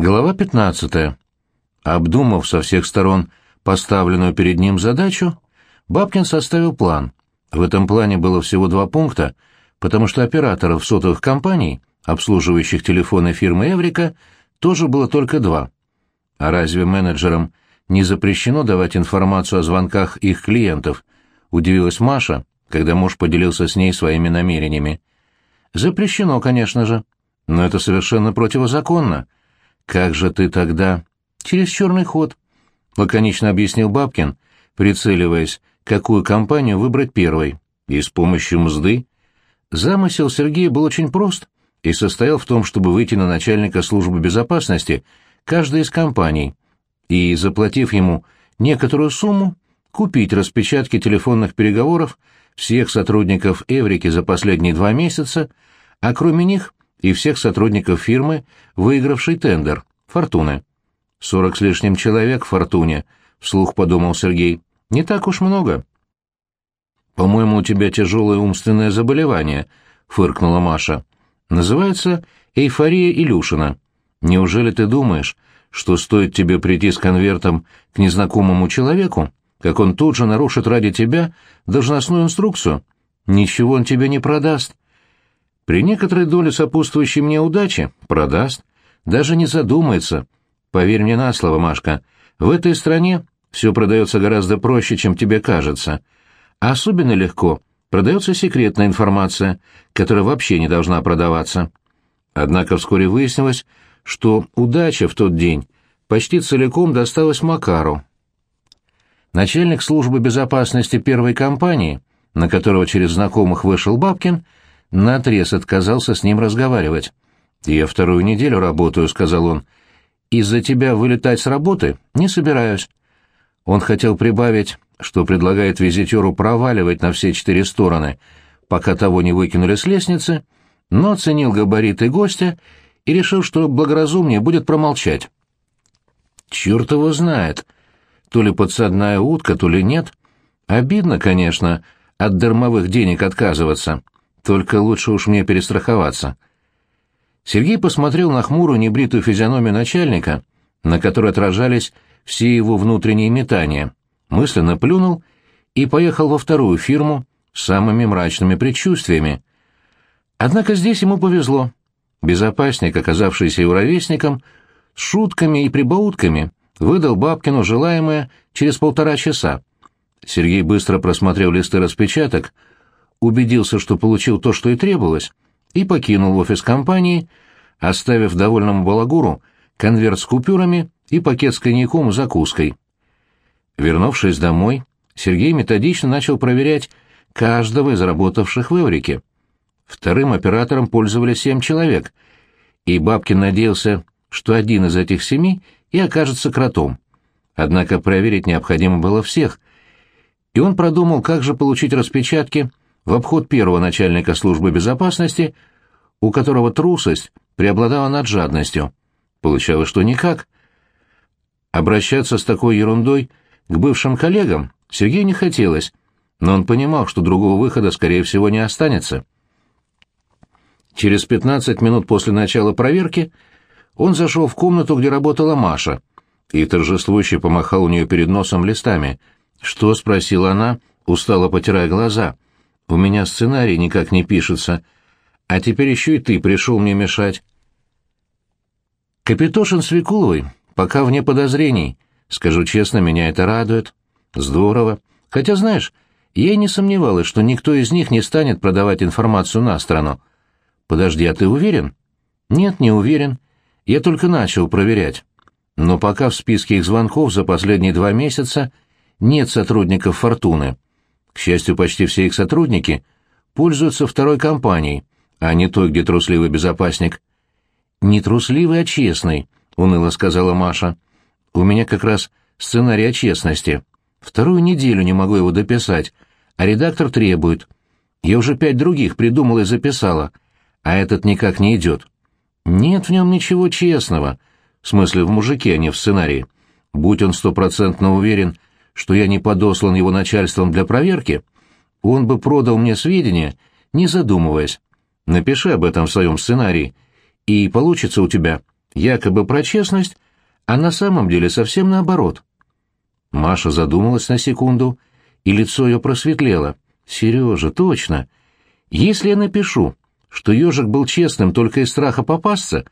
Глава 15. Обдумав со всех сторон поставленную перед ним задачу, Бабкин составил план. В этом плане было всего два пункта, потому что операторов сотовых компаний, обслуживающих телефоны фирмы «Эврика», тоже было только два. А разве менеджерам не запрещено давать информацию о звонках их клиентов? Удивилась Маша, когда муж поделился с ней своими намерениями. Запрещено, конечно же, но это совершенно противозаконно. «Как же ты тогда?» «Через черный ход», — лаконично объяснил Бабкин, прицеливаясь, какую компанию выбрать первой, и с помощью мзды. Замысел Сергея был очень прост и состоял в том, чтобы выйти на начальника службы безопасности каждой из компаний и, заплатив ему некоторую сумму, купить распечатки телефонных переговоров всех сотрудников Эврики за последние два месяца, а кроме них и всех сотрудников фирмы, выигравшей тендер, «Фортуны». «Сорок с лишним человек в «Фортуне», — вслух подумал Сергей. «Не так уж много». «По-моему, у тебя тяжелое умственное заболевание», — фыркнула Маша. «Называется эйфория Илюшина. Неужели ты думаешь, что стоит тебе прийти с конвертом к незнакомому человеку, как он тут же нарушит ради тебя должностную инструкцию? Ничего он тебе не продаст. При некоторой доле сопутствующей мне удачи продаст, даже не задумается. Поверь мне на слово, Машка, в этой стране все продается гораздо проще, чем тебе кажется. Особенно легко продается секретная информация, которая вообще не должна продаваться. Однако вскоре выяснилось, что удача в тот день почти целиком досталась Макару. Начальник службы безопасности первой компании, на которого через знакомых вышел Бабкин, — наотрез отказался с ним разговаривать. «Я вторую неделю работаю», — сказал он. «Из-за тебя вылетать с работы не собираюсь». Он хотел прибавить, что предлагает визитеру проваливать на все четыре стороны, пока того не выкинули с лестницы, но оценил габариты гостя и решил, что благоразумнее будет промолчать. «Черт его знает. То ли подсадная утка, то ли нет. Обидно, конечно, от дармовых денег отказываться». Только лучше уж мне перестраховаться. Сергей посмотрел на хмурую небритую физиономию начальника, на которой отражались все его внутренние метания, мысленно плюнул и поехал во вторую фирму с самыми мрачными предчувствиями. Однако здесь ему повезло. Безопасник, оказавшийся его ровесником, с шутками и прибаутками выдал Бабкину желаемое через полтора часа. Сергей быстро просмотрел листы распечаток, убедился, что получил то, что и требовалось, и покинул офис компании, оставив довольному балагуру конверт с купюрами и пакет с коньяком и закуской. Вернувшись домой, Сергей методично начал проверять каждого из работавших в Эврике. Вторым оператором пользовались семь человек, и Бабкин надеялся, что один из этих семи и окажется кротом. Однако проверить необходимо было всех, и он продумал, как же получить распечатки в обход первого начальника службы безопасности, у которого трусость преобладала над жадностью. Получалось, что никак. Обращаться с такой ерундой к бывшим коллегам Сергею не хотелось, но он понимал, что другого выхода, скорее всего, не останется. Через 15 минут после начала проверки он зашел в комнату, где работала Маша, и торжествующе помахал у нее перед носом листами. «Что?» — спросила она, устало потирая глаза — у меня сценарий никак не пишется, а теперь еще и ты пришел мне мешать. Капитошин с Викуловой пока вне подозрений. Скажу честно, меня это радует. Здорово. Хотя, знаешь, я и не сомневалась, что никто из них не станет продавать информацию на страну. Подожди, а ты уверен? Нет, не уверен. Я только начал проверять. Но пока в списке их звонков за последние два месяца нет сотрудников «Фортуны». К счастью, почти все их сотрудники пользуются второй компанией, а не той, где трусливый безопасник. «Не трусливый, а честный», — уныло сказала Маша. «У меня как раз сценарий о честности. Вторую неделю не могу его дописать, а редактор требует. Я уже пять других придумала и записала, а этот никак не идет. Нет в нем ничего честного, в смысле в мужике, а не в сценарии. Будь он стопроцентно уверен, что я не подослан его начальством для проверки, он бы продал мне сведения, не задумываясь. Напиши об этом в своем сценарии, и получится у тебя якобы про честность, а на самом деле совсем наоборот. Маша задумалась на секунду, и лицо ее просветлело. «Сережа, точно. Если я напишу, что ежик был честным только из страха попасться,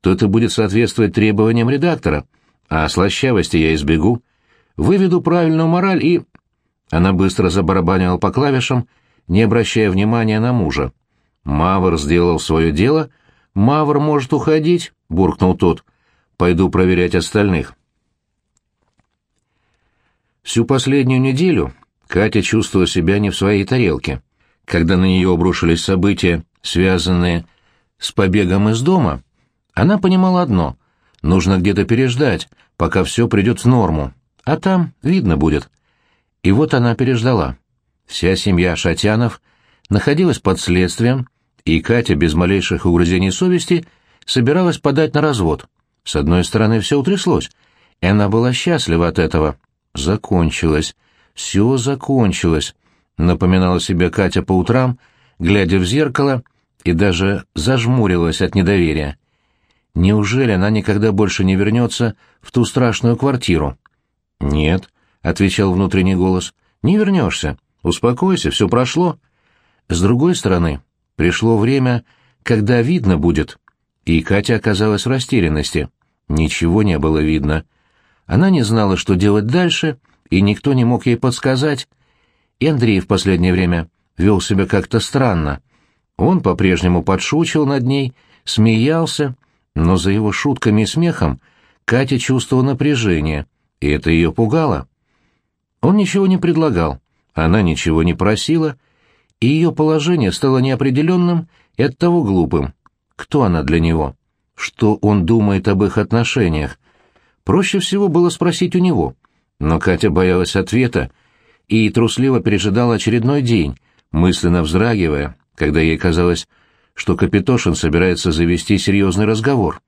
то это будет соответствовать требованиям редактора, а слащавости я избегу. Выведу правильную мораль и...» Она быстро забарабанила по клавишам, не обращая внимания на мужа. «Мавр сделал свое дело. Мавр может уходить», — буркнул тот. «Пойду проверять остальных». Всю последнюю неделю Катя чувствовала себя не в своей тарелке. Когда на нее обрушились события, связанные с побегом из дома, она понимала одно — нужно где-то переждать, пока все придет в норму, а там видно будет. И вот она переждала. Вся семья Шатянов находилась под следствием, и Катя без малейших угрызений совести собиралась подать на развод. С одной стороны, все утряслось, и она была счастлива от этого. Закончилось. Все закончилось, напоминала себе Катя по утрам, глядя в зеркало, и даже зажмурилась от недоверия. Неужели она никогда больше не вернется в ту страшную квартиру? «Нет», — отвечал внутренний голос, — «не вернешься. Успокойся, все прошло». С другой стороны, пришло время, когда видно будет, и Катя оказалась в растерянности. Ничего не было видно. Она не знала, что делать дальше, и никто не мог ей подсказать. И Андрей в последнее время вел себя как-то странно. Он по-прежнему подшучивал над ней, смеялся, но за его шутками и смехом Катя чувствовала напряжение, и это ее пугало. Он ничего не предлагал, она ничего не просила, и ее положение стало неопределенным и оттого глупым. Кто она для него? Что он думает об их отношениях? Проще всего было спросить у него, но Катя боялась ответа и трусливо пережидала очередной день, мысленно вздрагивая, когда ей казалось, что Капитошин собирается завести серьезный разговор.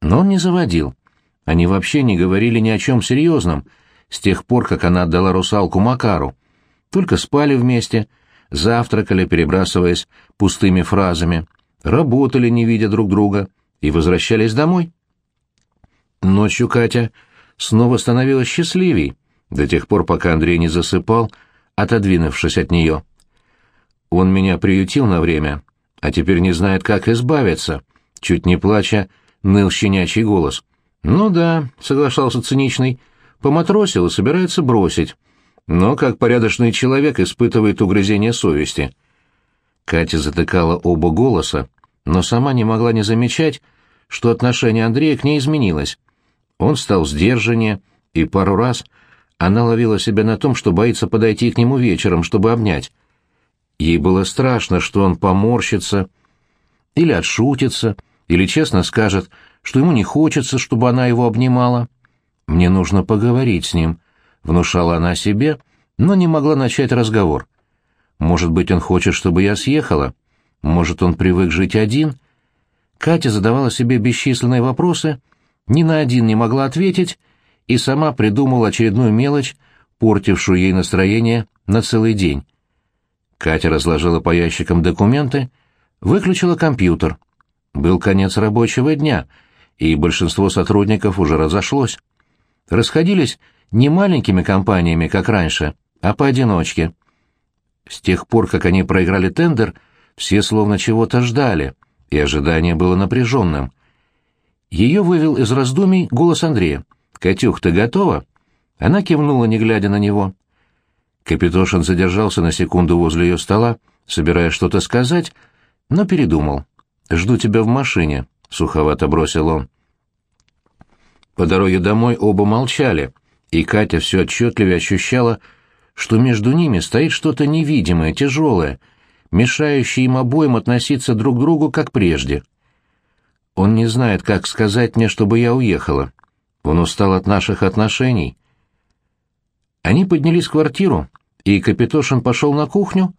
Но он не заводил. Они вообще не говорили ни о чем серьезном, с тех пор, как она отдала русалку Макару. Только спали вместе, завтракали, перебрасываясь пустыми фразами, работали, не видя друг друга, и возвращались домой. Ночью Катя снова становилась счастливей, до тех пор, пока Андрей не засыпал, отодвинувшись от нее. Он меня приютил на время, а теперь не знает, как избавиться, чуть не плача, ныл щенячий голос. «Ну да», — соглашался циничный, — «поматросил и собирается бросить, но как порядочный человек испытывает угрызение совести». Катя затыкала оба голоса, но сама не могла не замечать, что отношение Андрея к ней изменилось. Он стал сдержаннее, и пару раз она ловила себя на том, что боится подойти к нему вечером, чтобы обнять. Ей было страшно, что он поморщится, или отшутится, или честно скажет, что ему не хочется, чтобы она его обнимала. «Мне нужно поговорить с ним», — внушала она себе, но не могла начать разговор. «Может быть, он хочет, чтобы я съехала? Может, он привык жить один?» Катя задавала себе бесчисленные вопросы, ни на один не могла ответить и сама придумала очередную мелочь, портившую ей настроение на целый день. Катя разложила по ящикам документы, выключила компьютер. Был конец рабочего дня, и большинство сотрудников уже разошлось. Расходились не маленькими компаниями, как раньше, а поодиночке. С тех пор, как они проиграли тендер, все словно чего-то ждали, и ожидание было напряженным. Ее вывел из раздумий голос Андрея. «Катюх, ты готова?» Она кивнула, не глядя на него. Капитошин задержался на секунду возле ее стола, собираясь что-то сказать, но передумал. «Жду тебя в машине», — суховато бросил он. По дороге домой оба молчали, и Катя все отчетливее ощущала, что между ними стоит что-то невидимое, тяжелое, мешающее им обоим относиться друг к другу, как прежде. Он не знает, как сказать мне, чтобы я уехала. Он устал от наших отношений. Они поднялись в квартиру, и Капитошин пошел на кухню,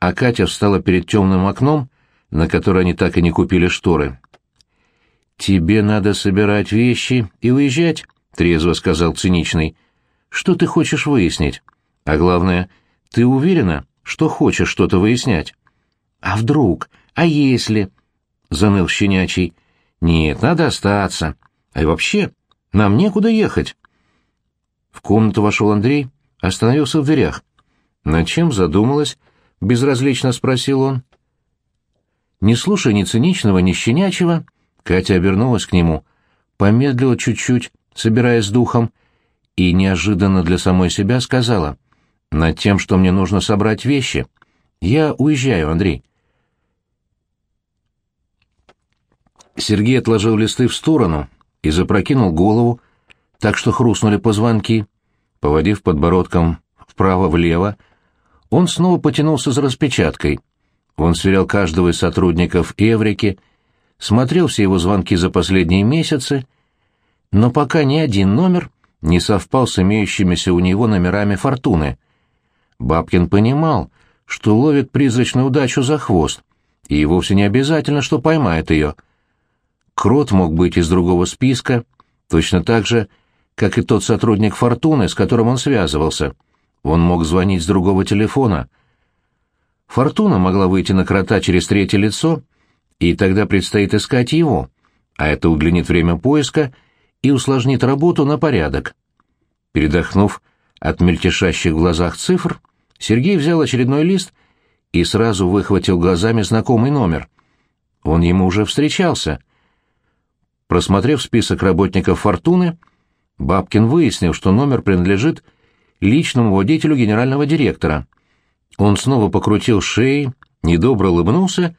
а Катя встала перед темным окном, на которое они так и не купили шторы. «Тебе надо собирать вещи и уезжать», — трезво сказал циничный. «Что ты хочешь выяснить? А главное, ты уверена, что хочешь что-то выяснять?» «А вдруг? А если?» — заныл щенячий. «Нет, надо остаться. А и вообще, нам некуда ехать». В комнату вошел Андрей, остановился в дверях. «Над чем задумалась?» — безразлично спросил он. Не слушая ни циничного, ни щенячьего, Катя обернулась к нему, помедлила чуть-чуть, собираясь с духом, и неожиданно для самой себя сказала, «Над тем, что мне нужно собрать вещи. Я уезжаю, Андрей». Сергей отложил листы в сторону и запрокинул голову, так что хрустнули позвонки. Поводив подбородком вправо-влево, он снова потянулся за распечаткой. Он сверял каждого из сотрудников Эврики, смотрел все его звонки за последние месяцы, но пока ни один номер не совпал с имеющимися у него номерами фортуны. Бабкин понимал, что ловит призрачную удачу за хвост, и вовсе не обязательно, что поймает ее. Крот мог быть из другого списка, точно так же, как и тот сотрудник «Фортуны», с которым он связывался. Он мог звонить с другого телефона. «Фортуна» могла выйти на крота через третье лицо, и тогда предстоит искать его, а это удлинит время поиска и усложнит работу на порядок. Передохнув от мельтешащих в глазах цифр, Сергей взял очередной лист и сразу выхватил глазами знакомый номер. Он ему уже встречался. Просмотрев список работников «Фортуны», Бабкин выяснил, что номер принадлежит личному водителю генерального директора. Он снова покрутил шеей, недобро улыбнулся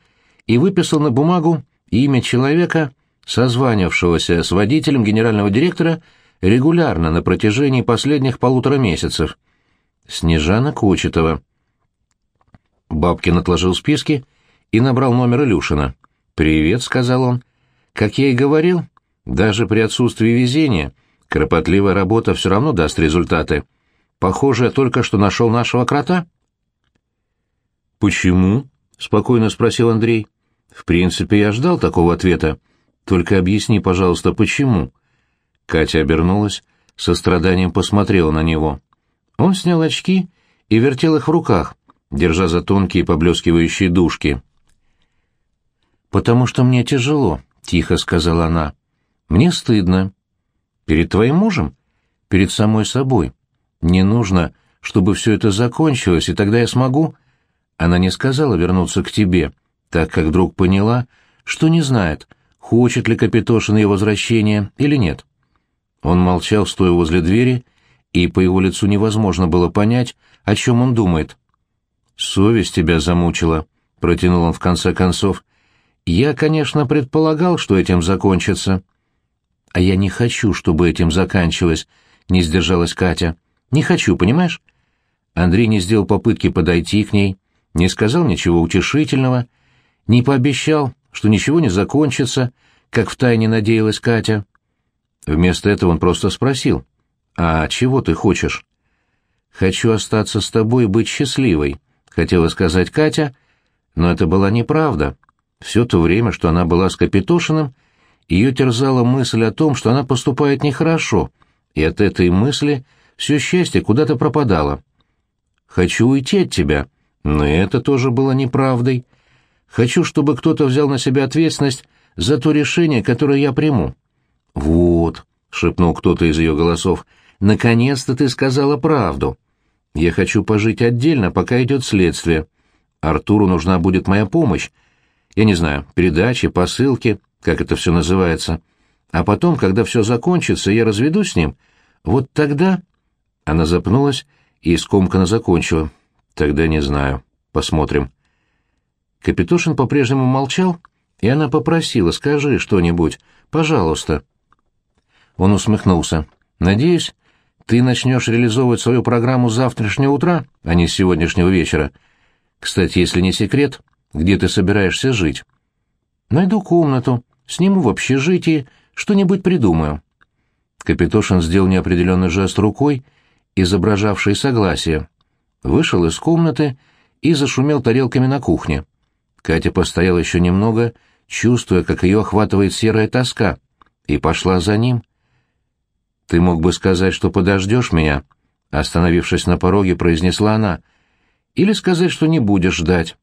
и выписал на бумагу имя человека, созванившегося с водителем генерального директора регулярно на протяжении последних полутора месяцев. Снежана Кочетова. Бабкин отложил списки и набрал номер Илюшина. «Привет», — сказал он. «Как я и говорил, даже при отсутствии везения — Кропотливая работа все равно даст результаты. Похоже, я только что нашел нашего крота. «Почему?» — спокойно спросил Андрей. «В принципе, я ждал такого ответа. Только объясни, пожалуйста, почему?» Катя обернулась, со страданием посмотрела на него. Он снял очки и вертел их в руках, держа за тонкие поблескивающие дужки. «Потому что мне тяжело», — тихо сказала она. «Мне стыдно. Перед твоим мужем? Перед самой собой. Не нужно, чтобы все это закончилось, и тогда я смогу...» Она не сказала вернуться к тебе, так как вдруг поняла, что не знает, хочет ли Капитошин ее возвращения или нет. Он молчал, стоя возле двери, и по его лицу невозможно было понять, о чем он думает. «Совесть тебя замучила», — протянул он в конце концов. «Я, конечно, предполагал, что этим закончится». «А я не хочу, чтобы этим заканчивалось», — не сдержалась Катя. «Не хочу, понимаешь?» Андрей не сделал попытки подойти к ней, не сказал ничего утешительного, не пообещал, что ничего не закончится, как втайне надеялась Катя. Вместо этого он просто спросил, «А чего ты хочешь?» «Хочу остаться с тобой и быть счастливой», — хотела сказать Катя, но это была неправда. Все то время, что она была с Капитошиным, — ее терзала мысль о том, что она поступает нехорошо, и от этой мысли все счастье куда-то пропадало. «Хочу уйти от тебя», но это тоже было неправдой. «Хочу, чтобы кто-то взял на себя ответственность за то решение, которое я приму». «Вот», — шепнул кто-то из ее голосов, — «наконец-то ты сказала правду. Я хочу пожить отдельно, пока идет следствие. Артуру нужна будет моя помощь. Я не знаю, передачи, посылки, как это все называется. А потом, когда все закончится, я разведусь с ним, вот тогда...» Она запнулась и скомканно закончила. «Тогда не знаю. Посмотрим». Капитошин по-прежнему молчал, и она попросила, «Скажи что-нибудь, пожалуйста». Он усмехнулся. «Надеюсь, ты начнешь реализовывать свою программу завтрашнего утра, а не с сегодняшнего вечера. Кстати, если не секрет, где ты собираешься жить?» «Найду комнату, Сниму в общежитии, что-нибудь придумаю». Капитошин сделал неопределенный жест рукой, изображавший согласие. Вышел из комнаты и зашумел тарелками на кухне. Катя постояла еще немного, чувствуя, как ее охватывает серая тоска, и пошла за ним. «Ты мог бы сказать, что подождешь меня?» Остановившись на пороге, произнесла она. «Или сказать, что не будешь ждать.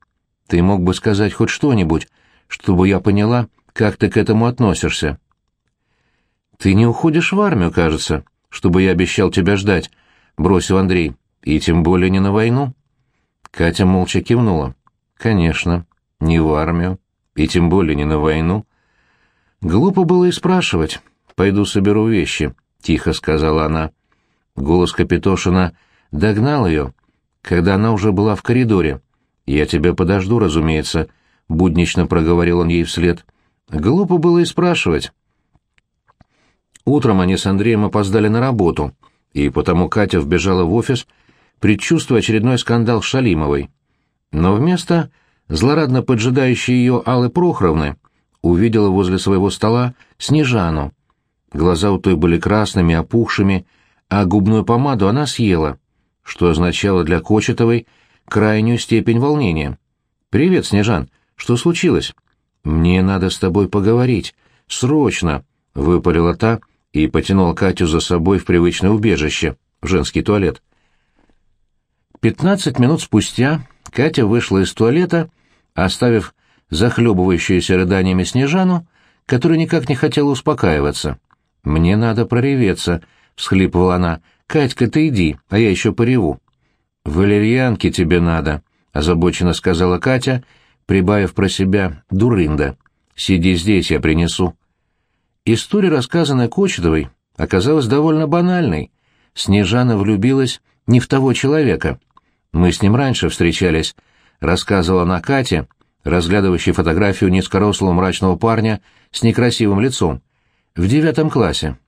Ты мог бы сказать хоть что-нибудь, чтобы я поняла, как ты к этому относишься?» «Ты не уходишь в армию, кажется, чтобы я обещал тебя ждать», — бросил Андрей. «И тем более не на войну». Катя молча кивнула. «Конечно, не в армию, и тем более не на войну». Глупо было и спрашивать. «Пойду соберу вещи», — тихо сказала она. Голос Капитошина догнал ее, когда она уже была в коридоре. «Я тебя подожду, разумеется», — буднично проговорил он ей вслед. Глупо было и спрашивать. Утром они с Андреем опоздали на работу, и потому Катя вбежала в офис, предчувствуя очередной скандал с Шалимовой. Но вместо злорадно поджидающей ее Аллы Прохоровны увидела возле своего стола Снежану. Глаза у той были красными, опухшими, а губную помаду она съела, что означало для Кочетовой крайнюю степень волнения. «Привет, Снежан. Что случилось?» «Мне надо с тобой поговорить. Срочно!» — выпалила та и потянула Катю за собой в привычное убежище, в женский туалет. Пятнадцать минут спустя Катя вышла из туалета, оставив захлебывающуюся рыданиями Снежану, которая никак не хотела успокаиваться. «Мне надо прореветься», — всхлипывала она. «Катька, ты иди, а я еще пореву». «Валерьянки тебе надо», — озабоченно сказала Катя, прибавив про себя «дурында». «Сиди здесь, я принесу». История, рассказанная Кочетовой, оказалась довольно банальной. Снежана влюбилась не в того человека. Мы с ним раньше встречались, — рассказывала она Кате, разглядывающей фотографию низкорослого мрачного парня с некрасивым лицом в девятом классе.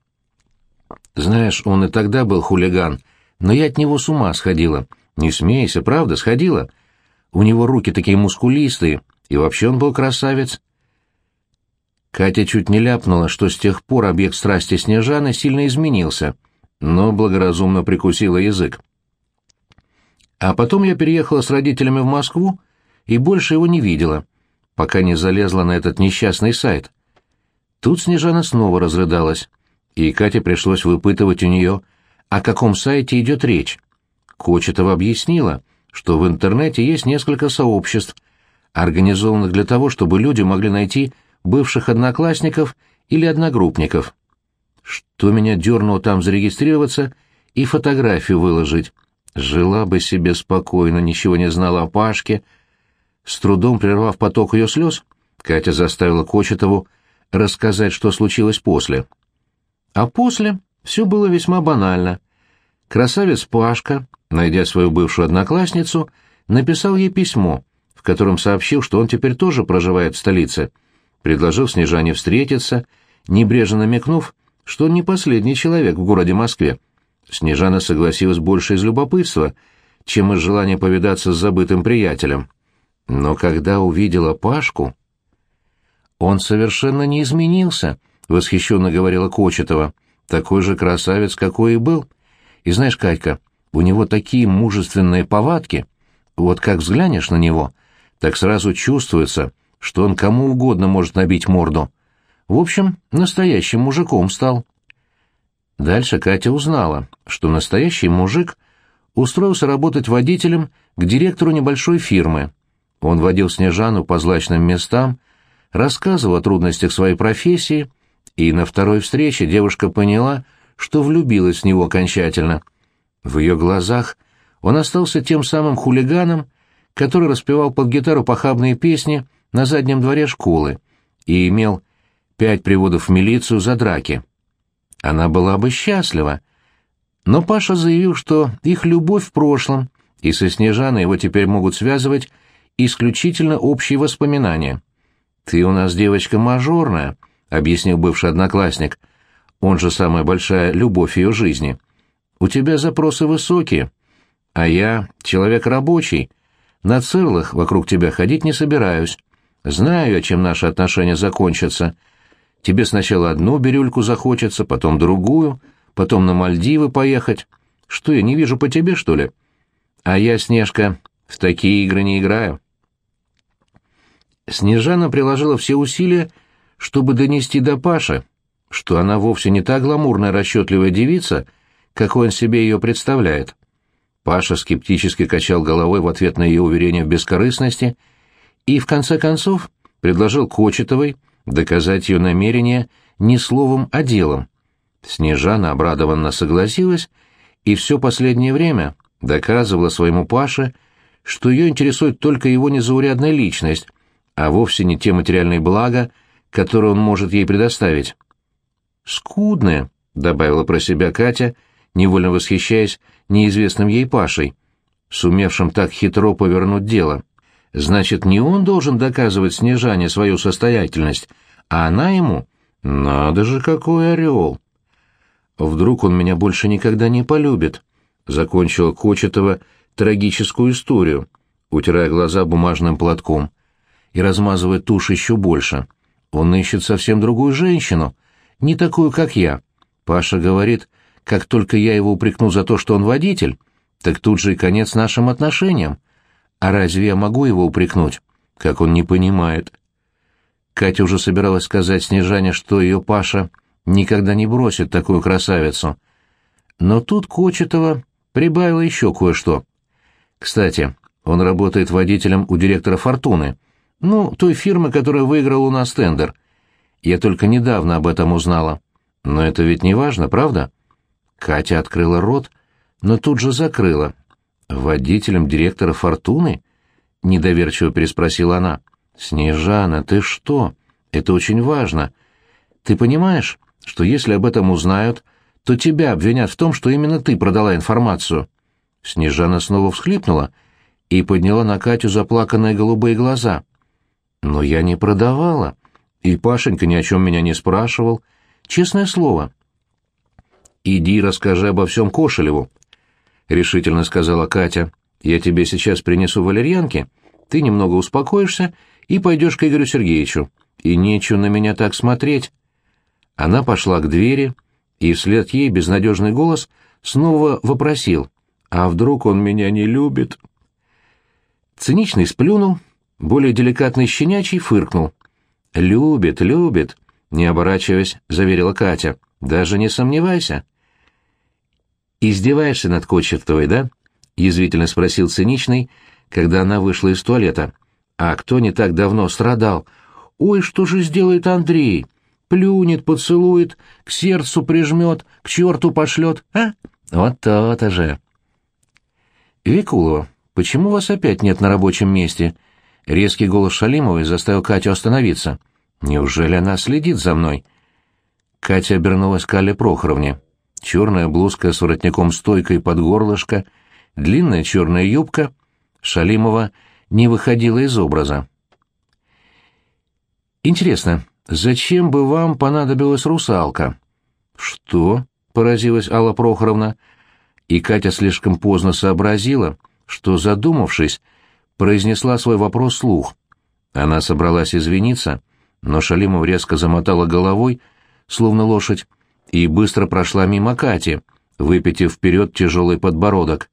Знаешь, он и тогда был хулиган, но я от него с ума сходила. Не смейся, правда, сходила. У него руки такие мускулистые, и вообще он был красавец. Катя чуть не ляпнула, что с тех пор объект страсти Снежаны сильно изменился, но благоразумно прикусила язык. А потом я переехала с родителями в Москву и больше его не видела, пока не залезла на этот несчастный сайт. Тут Снежана снова разрыдалась, и Кате пришлось выпытывать у нее, о каком сайте идет речь. Кочетова объяснила, что в интернете есть несколько сообществ, организованных для того, чтобы люди могли найти бывших одноклассников или одногруппников. Что меня дернуло там зарегистрироваться и фотографию выложить. Жила бы себе спокойно, ничего не знала о Пашке. С трудом прервав поток ее слез, Катя заставила Кочетову рассказать, что случилось после. А после все было весьма банально. Красавец Пашка, найдя свою бывшую одноклассницу, написал ей письмо, в котором сообщил, что он теперь тоже проживает в столице, предложил Снежане встретиться, небрежно намекнув, что он не последний человек в городе Москве. Снежана согласилась больше из любопытства, чем из желания повидаться с забытым приятелем. Но когда увидела Пашку, «Он совершенно не изменился», — восхищенно говорила Кочетова. «Такой же красавец, какой и был. И знаешь, Катька, у него такие мужественные повадки. Вот как взглянешь на него, так сразу чувствуется, что он кому угодно может набить морду. В общем, настоящим мужиком стал». Дальше Катя узнала, что настоящий мужик устроился работать водителем к директору небольшой фирмы. Он водил Снежану по злачным местам, рассказывал о трудностях своей профессии, и на второй встрече девушка поняла, что влюбилась в него окончательно. В ее глазах он остался тем самым хулиганом, который распевал под гитару похабные песни на заднем дворе школы и имел пять приводов в милицию за драки. Она была бы счастлива, но Паша заявил, что их любовь в прошлом, и со Снежаной его теперь могут связывать исключительно общие воспоминания. «Ты у нас девочка мажорная», — объяснил бывший одноклассник. «Он же самая большая любовь ее жизни. У тебя запросы высокие, а я человек рабочий. На цирлах вокруг тебя ходить не собираюсь. Знаю, чем наши отношения закончатся. Тебе сначала одну бирюльку захочется, потом другую, потом на Мальдивы поехать. Что, я не вижу по тебе, что ли? А я, Снежка, в такие игры не играю». Снежана приложила все усилия, чтобы донести до Паши, что она вовсе не та гламурная расчетливая девица, какой он себе ее представляет. Паша скептически качал головой в ответ на ее уверение в бескорыстности и, в конце концов, предложил Кочетовой доказать ее намерение не словом, а делом. Снежана обрадованно согласилась и все последнее время доказывала своему Паше, что ее интересует только его незаурядная личность, а вовсе не те материальные блага, которые он может ей предоставить. «Скудные», — добавила про себя Катя, невольно восхищаясь неизвестным ей Пашей, сумевшим так хитро повернуть дело. «Значит, не он должен доказывать Снежане свою состоятельность, а она ему? Надо же, какой орел!» «Вдруг он меня больше никогда не полюбит», — закончила Кочетова трагическую историю, утирая глаза бумажным платком и размазывая тушь еще больше. «Он ищет совсем другую женщину, не такую, как я. Паша говорит, как только я его упрекну за то, что он водитель, так тут же и конец нашим отношениям. А разве я могу его упрекнуть? Как он не понимает?» Катя уже собиралась сказать Снежане, что ее Паша никогда не бросит такую красавицу. Но тут Кочетова прибавила еще кое-что. Кстати, он работает водителем у директора «Фортуны», ну, той фирмы, которая выиграла у нас тендер. Я только недавно об этом узнала. Но это ведь не важно, правда? Катя открыла рот, но тут же закрыла. «Водителем директора «Фортуны»?» — недоверчиво переспросила она. «Снежана, ты что? Это очень важно. Ты понимаешь, что если об этом узнают, то тебя обвинят в том, что именно ты продала информацию. Снежана снова всхлипнула и подняла на Катю заплаканные голубые глаза. Но я не продавала, и Пашенька ни о чем меня не спрашивал. Честное слово. «Иди расскажи обо всем Кошелеву», — решительно сказала Катя. «Я тебе сейчас принесу валерьянки, ты немного успокоишься и пойдешь к Игорю Сергеевичу. И нечего на меня так смотреть. Она пошла к двери, и вслед ей безнадежный голос снова вопросил, «А вдруг он меня не любит?» Циничный сплюнул, более деликатный щенячий фыркнул. «Любит, любит», — не оборачиваясь, заверила Катя. «Даже не сомневайся». «Издеваешься над Кочетовой, да?» — язвительно спросил циничный, когда она вышла из туалета. «А кто не так давно страдал? Ой, что же сделает Андрей? плюнет, поцелует, к сердцу прижмет, к черту пошлет, а? Вот то-то же. Викулова, почему вас опять нет на рабочем месте? Резкий голос Шалимовой заставил Катю остановиться. Неужели она следит за мной? Катя обернулась к Алле Прохоровне. Черная блузка с воротником-стойкой под горлышко, длинная черная юбка. Шалимова не выходила из образа. «Интересно, «Зачем бы вам понадобилась русалка?» «Что?» — поразилась Алла Прохоровна. И Катя слишком поздно сообразила, что, задумавшись, произнесла свой вопрос слух. Она собралась извиниться, но Шалимов резко замотала головой, словно лошадь, и быстро прошла мимо Кати, выпитив вперед тяжелый подбородок.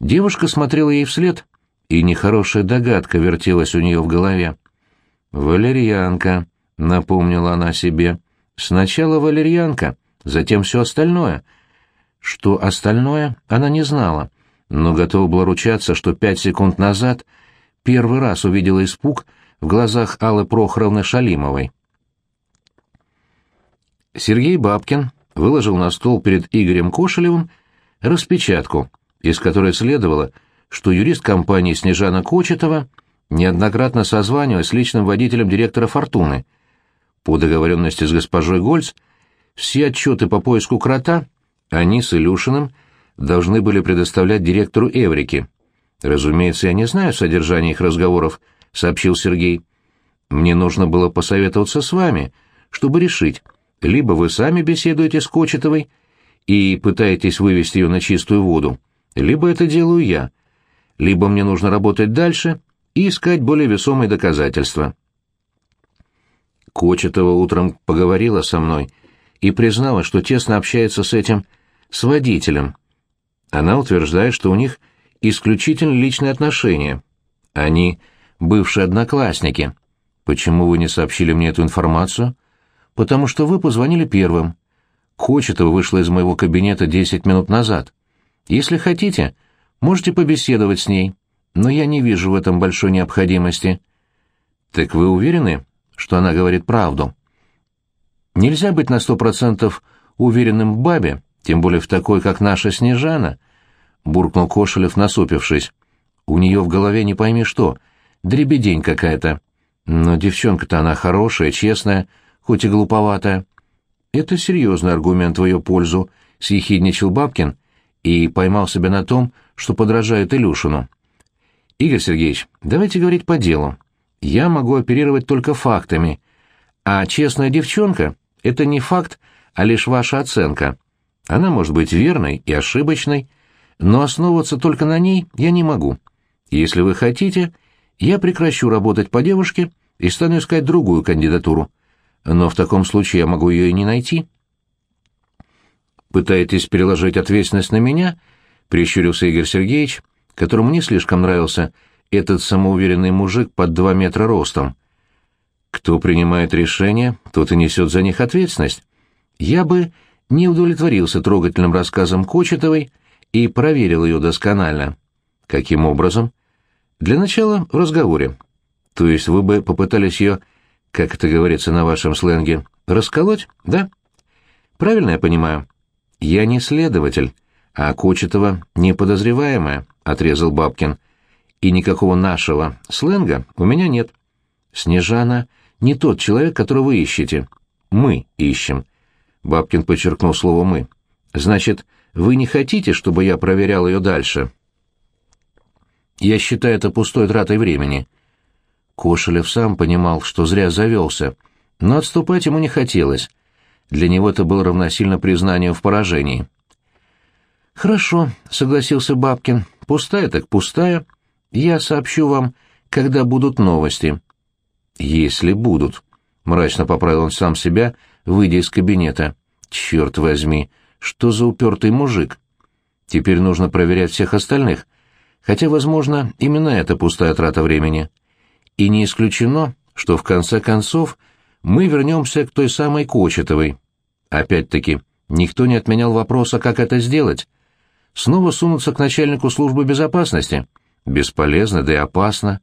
Девушка смотрела ей вслед, и нехорошая догадка вертелась у нее в голове. «Валерьянка», — напомнила она себе. «Сначала валерьянка, затем все остальное». Что остальное, она не знала, но готова была ручаться, что пять секунд назад первый раз увидела испуг в глазах Аллы Прохоровны Шалимовой. Сергей Бабкин выложил на стол перед Игорем Кошелевым распечатку, из которой следовало, что юрист компании Снежана Кочетова неоднократно созванивалась с личным водителем директора «Фортуны», по договоренности с госпожой Гольц, все отчеты по поиску крота они с Илюшиным должны были предоставлять директору Эврики. «Разумеется, я не знаю содержания их разговоров», — сообщил Сергей. «Мне нужно было посоветоваться с вами, чтобы решить, либо вы сами беседуете с Кочетовой и пытаетесь вывести ее на чистую воду, либо это делаю я, либо мне нужно работать дальше и искать более весомые доказательства». Кочетова утром поговорила со мной и признала, что тесно общается с этим, с водителем. Она утверждает, что у них исключительно личные отношения. Они бывшие одноклассники. Почему вы не сообщили мне эту информацию? Потому что вы позвонили первым. Кочетова вышла из моего кабинета десять минут назад. Если хотите, можете побеседовать с ней, но я не вижу в этом большой необходимости. Так вы уверены, что она говорит правду. Нельзя быть на сто процентов уверенным в бабе, тем более в такой, как наша Снежана, — буркнул Кошелев, насупившись. У нее в голове не пойми что, дребедень какая-то. Но девчонка-то она хорошая, честная, хоть и глуповатая. Это серьезный аргумент в ее пользу, — съехидничал Бабкин и поймал себя на том, что подражает Илюшину. Игорь Сергеевич, давайте говорить по делу. Я могу оперировать только фактами, а честная девчонка — это не факт, а лишь ваша оценка. Она может быть верной и ошибочной, но основываться только на ней я не могу. Если вы хотите, я прекращу работать по девушке и стану искать другую кандидатуру. Но в таком случае я могу ее и не найти. «Пытаетесь переложить ответственность на меня?» — прищурился Игорь Сергеевич, которому не слишком нравился этот самоуверенный мужик под два метра ростом. «Кто принимает решения, тот и несет за них ответственность. Я бы не удовлетворился трогательным рассказом Кочетовой и проверил ее досконально. Каким образом? Для начала в разговоре. То есть вы бы попытались ее, как это говорится на вашем сленге, расколоть, да? Правильно я понимаю? Я не следователь, а Кочетова не подозреваемая, отрезал Бабкин. И никакого нашего сленга у меня нет. Снежана не тот человек, которого вы ищете. Мы ищем. Бабкин подчеркнул слово «мы». Значит, вы не хотите, чтобы я проверял ее дальше?» Я считаю это пустой тратой времени. Кошелев сам понимал, что зря завелся, но отступать ему не хотелось. Для него это было равносильно признанию в поражении. «Хорошо», — согласился Бабкин, — «пустая так пустая. Я сообщу вам, когда будут новости». «Если будут», — мрачно поправил он сам себя, выйдя из кабинета. «Черт возьми, что за упертый мужик? Теперь нужно проверять всех остальных, хотя, возможно, именно это пустая трата времени. И не исключено, что в конце концов мы вернемся к той самой Кочетовой. Опять-таки, никто не отменял вопроса, как это сделать. Снова сунуться к начальнику службы безопасности? Бесполезно, да и опасно.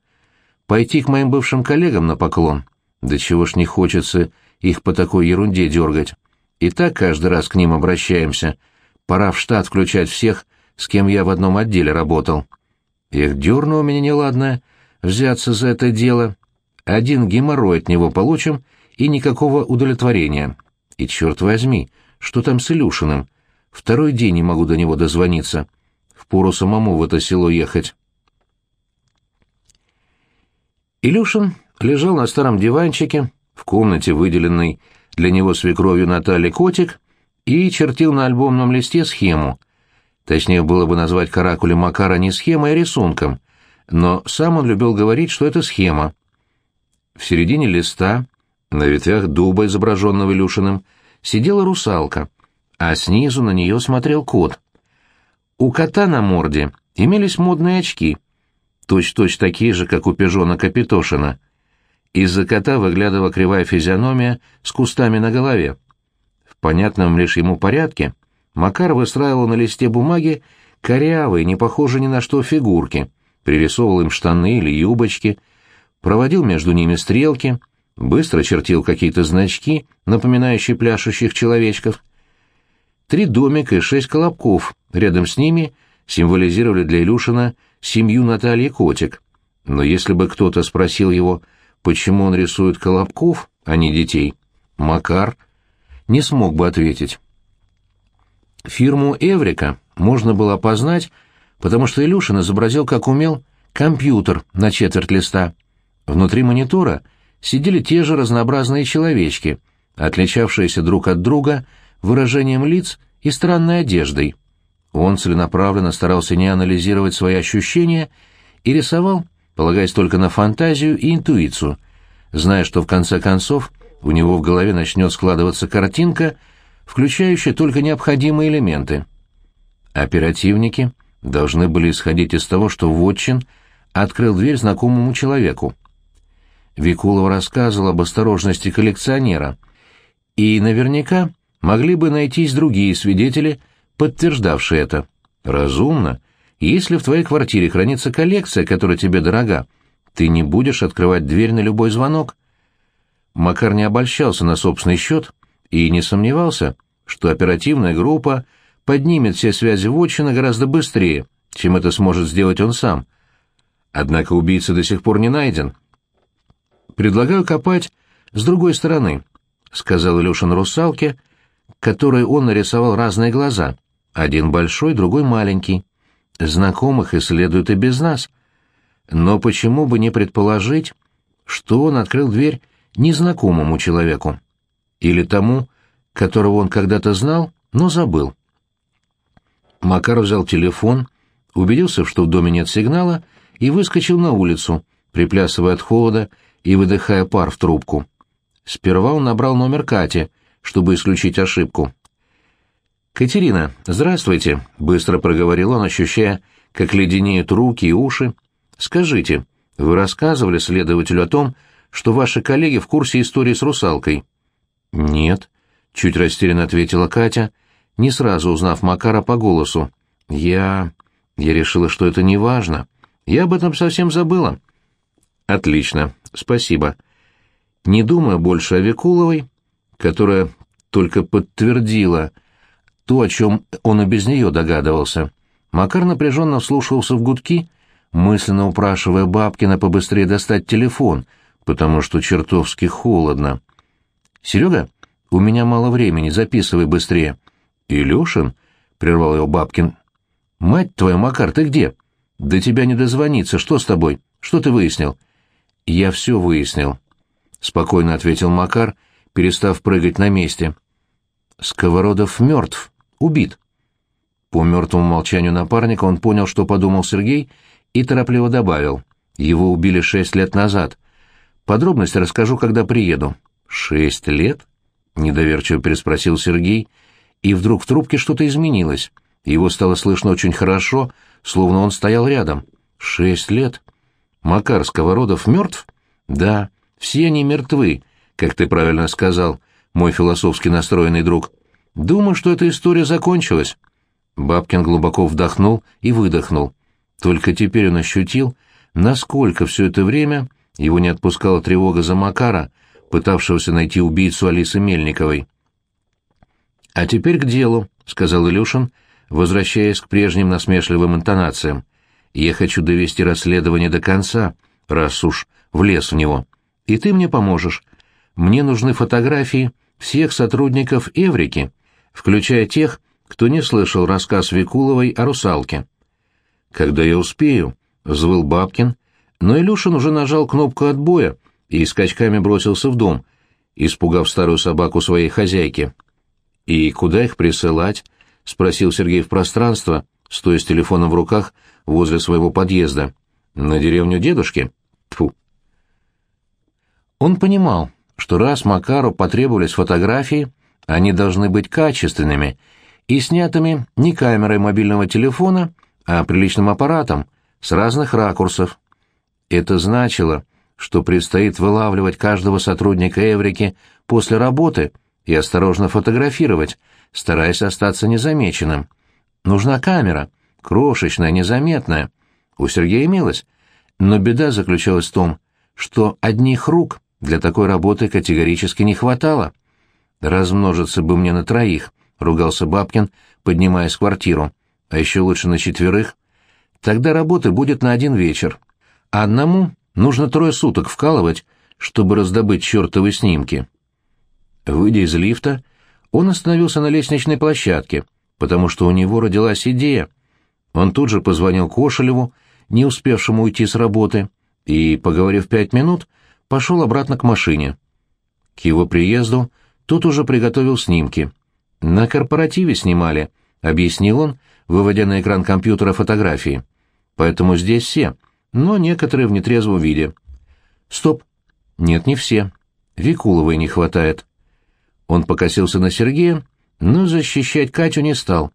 Пойти к моим бывшим коллегам на поклон? Да чего ж не хочется их по такой ерунде дергать. И так каждый раз к ним обращаемся. Пора в штат включать всех, с кем я в одном отделе работал. Эх, дернуло меня неладное взяться за это дело. Один геморрой от него получим, и никакого удовлетворения. И черт возьми, что там с Илюшиным? Второй день не могу до него дозвониться. Впору самому в это село ехать. Илюшин лежал на старом диванчике в комнате, выделенной для него свекровью Натальи Котик, и чертил на альбомном листе схему — Точнее было бы назвать каракули Макара не схемой, а рисунком, но сам он любил говорить, что это схема. В середине листа, на ветвях дуба, изображенного Илюшиным, сидела русалка, а снизу на нее смотрел кот. У кота на морде имелись модные очки, точь-точь такие же, как у пижона Капитошина. Из-за кота выглядывала кривая физиономия с кустами на голове. В понятном лишь ему порядке Макар выстраивал на листе бумаги корявые, не похожие ни на что фигурки, пририсовывал им штаны или юбочки, проводил между ними стрелки, быстро чертил какие-то значки, напоминающие пляшущих человечков. Три домика и шесть колобков рядом с ними символизировали для Илюшина семью Натальи Котик. Но если бы кто-то спросил его, почему он рисует колобков, а не детей, Макар не смог бы ответить. Фирму «Эврика» можно было опознать, потому что Илюшин изобразил, как умел, компьютер на четверть листа. Внутри монитора сидели те же разнообразные человечки, отличавшиеся друг от друга выражением лиц и странной одеждой. Он целенаправленно старался не анализировать свои ощущения и рисовал, полагаясь только на фантазию и интуицию, зная, что в конце концов у него в голове начнет складываться картинка — включающая только необходимые элементы. Оперативники должны были исходить из того, что Вотчин открыл дверь знакомому человеку. Викулова рассказывал об осторожности коллекционера, и наверняка могли бы найтись другие свидетели, подтверждавшие это. Разумно. Если в твоей квартире хранится коллекция, которая тебе дорога, ты не будешь открывать дверь на любой звонок. Макар не обольщался на собственный счет и не сомневался, что оперативная группа поднимет все связи вотчина гораздо быстрее, чем это сможет сделать он сам. Однако убийца до сих пор не найден. «Предлагаю копать с другой стороны», — сказал Илюшин русалке, которой он нарисовал разные глаза, один большой, другой маленький. Знакомых исследуют и без нас. Но почему бы не предположить, что он открыл дверь незнакомому человеку? Или тому, которого он когда-то знал, но забыл? Макар взял телефон, убедился, что в доме нет сигнала, и выскочил на улицу, приплясывая от холода и выдыхая пар в трубку. Сперва он набрал номер Кати, чтобы исключить ошибку. «Катерина, здравствуйте», — быстро проговорил он, ощущая, как леденеют руки и уши. «Скажите, вы рассказывали следователю о том, что ваши коллеги в курсе истории с русалкой?» «Нет», — чуть растерянно ответила Катя, не сразу узнав Макара по голосу. «Я... я решила, что это не важно. Я об этом совсем забыла». «Отлично, спасибо. Не думая больше о Викуловой, которая только подтвердила то, о чем он и без нее догадывался. Макар напряженно вслушивался в гудки, мысленно упрашивая Бабкина побыстрее достать телефон, потому что чертовски холодно. «Серега, у меня мало времени, записывай быстрее». «Илюшин?» — прервал его Бабкин. «Мать твою, Макар, ты где? До тебя не дозвониться, что с тобой? Что ты выяснил?» «Я все выяснил», — спокойно ответил Макар, перестав прыгать на месте. «Сковородов мертв, убит». По мертвому молчанию напарника он понял, что подумал Сергей, и торопливо добавил. «Его убили шесть лет назад. Подробности расскажу, когда приеду». «Шесть лет?» — недоверчиво переспросил Сергей, и вдруг в трубке что-то изменилось. Его стало слышно очень хорошо, словно он стоял рядом. «Шесть лет?» «Макар Сковородов мертв?» «Да, все они мертвы, как ты правильно сказал, мой философски настроенный друг. Думаю, что эта история закончилась». Бабкин глубоко вдохнул и выдохнул. Только теперь он ощутил, насколько все это время его не отпускала тревога за Макара, пытавшегося найти убийцу Алисы Мельниковой. «А теперь к делу», — сказал Илюшин, возвращаясь к прежним насмешливым интонациям. «Я хочу довести расследование до конца, раз уж влез в него. И ты мне поможешь. Мне нужны фотографии всех сотрудников Эврики, включая тех, кто не слышал рассказ Викуловой о русалке. «Когда я успею», — взвыл Бабкин, но Илюшин уже нажал кнопку отбоя и скачками бросился в дом, испугав старую собаку своей хозяйки. «И куда их присылать?» — спросил Сергей в пространство, стоя с телефоном в руках возле своего подъезда. «На деревню дедушки?» Тьфу. Он понимал, что раз Макару потребовались фотографии, они должны быть качественными и снятыми не камерой мобильного телефона, а приличным аппаратом, с разных ракурсов. Это значило, что предстоит вылавливать каждого сотрудника Эврики после работы и осторожно фотографировать, стараясь остаться незамеченным. Нужна камера, крошечная, незаметная. У Сергея имелась. Но беда заключалась в том, что одних рук для такой работы категорически не хватало. «Размножиться бы мне на троих», — ругался Бабкин, поднимаясь в квартиру. «А еще лучше на четверых. Тогда работы будет на один вечер. А одному нужно трое суток вкалывать, чтобы раздобыть чертовы снимки». Выйдя из лифта, он остановился на лестничной площадке, потому что у него родилась идея. Он тут же позвонил Кошелеву, не успевшему уйти с работы, и, поговорив пять минут, пошел обратно к машине. К его приезду тот уже приготовил снимки. «На корпоративе снимали», — объяснил он, выводя на экран компьютера фотографии. «Поэтому здесь все, но некоторые в нетрезвом виде». «Стоп. Нет, не все. Викуловой не хватает». Он покосился на Сергея, но защищать Катю не стал.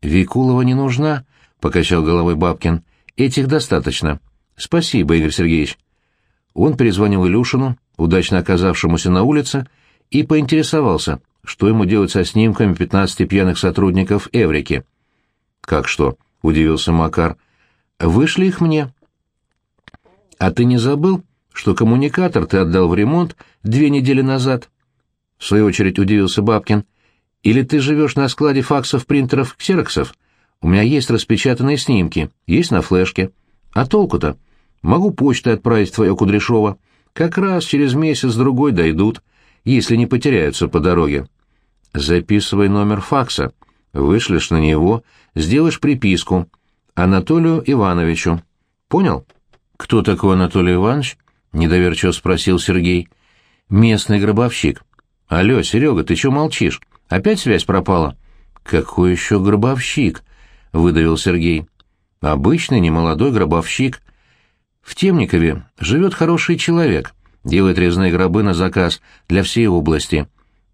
«Викулова не нужна», — покачал головой Бабкин. «Этих достаточно». «Спасибо, Игорь Сергеевич. Он перезвонил Илюшину, удачно оказавшемуся на улице, и поинтересовался, что ему делать со снимками пятнадцати пьяных сотрудников Эврики. «Как что?» — удивился Макар. «Вышли их мне». «А ты не забыл, что коммуникатор ты отдал в ремонт две недели назад. В свою очередь удивился Бабкин. Или ты живешь на складе факсов, принтеров, ксероксов? У меня есть распечатанные снимки, есть на флешке. А толку-то? Могу почтой отправить твое Кудряшова. Как раз через месяц-другой дойдут, если не потеряются по дороге. Записывай номер факса. Вышлешь на него, сделаешь приписку. Анатолию Ивановичу. Понял? Кто такой Анатолий Иванович? Недоверчиво спросил Сергей. Местный гробовщик. Алло, Серега, ты чё молчишь? Опять связь пропала? Какой еще гробовщик? Выдавил Сергей. Обычный немолодой гробовщик. В Темникове живет хороший человек, делает резные гробы на заказ для всей области.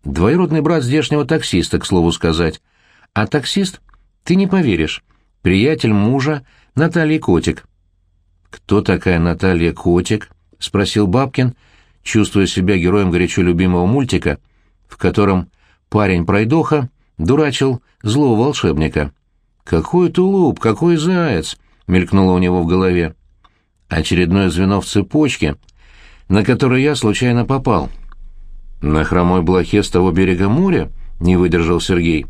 Двоюродный брат здешнего таксиста, к слову сказать. А таксист, ты не поверишь, приятель мужа Натальи Котик. «Кто такая Наталья Котик?» — спросил Бабкин, чувствуя себя героем горячо любимого мультика, в котором парень-пройдоха дурачил злого волшебника. «Какой тулуп, какой заяц!» — мелькнуло у него в голове. Очередное звено в цепочке, на которое я случайно попал. «На хромой блохе с того берега моря?» — не выдержал Сергей.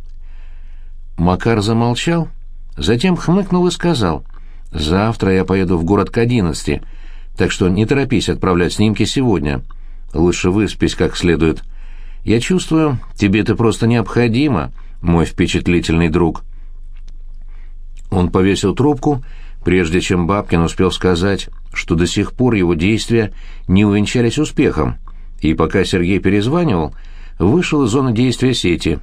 Макар замолчал, затем хмыкнул и сказал. «Завтра я поеду в город к одиннадцати, так что не торопись отправлять снимки сегодня. Лучше выспись как следует. Я чувствую, тебе это просто необходимо, мой впечатлительный друг». Он повесил трубку, прежде чем Бабкин успел сказать, что до сих пор его действия не увенчались успехом, и пока Сергей перезванивал, вышел из зоны действия сети.